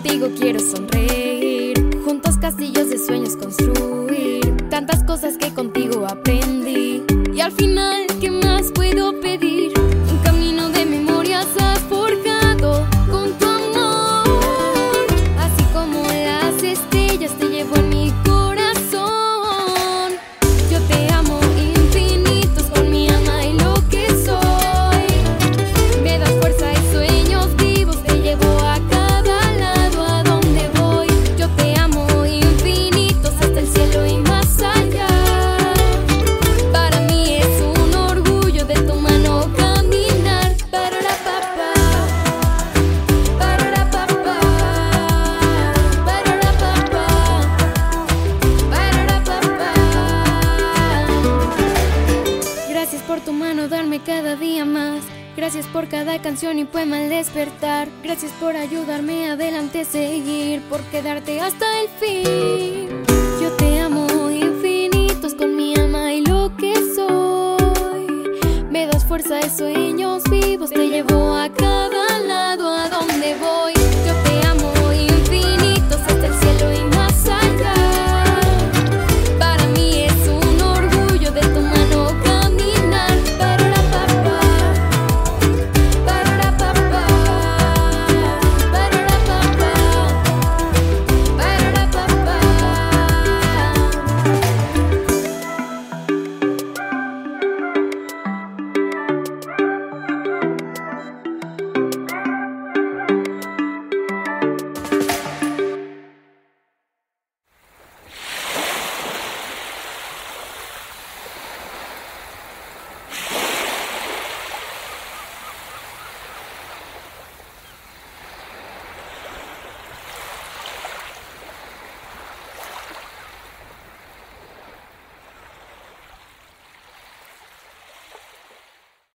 Contigo quiero sonreír, juntos castillos de sueños construir. por tu mano darme cada día más. Gracias por cada canción y poema al despertar. Gracias por ayudarme adelante seguir, por quedarte hasta el fin.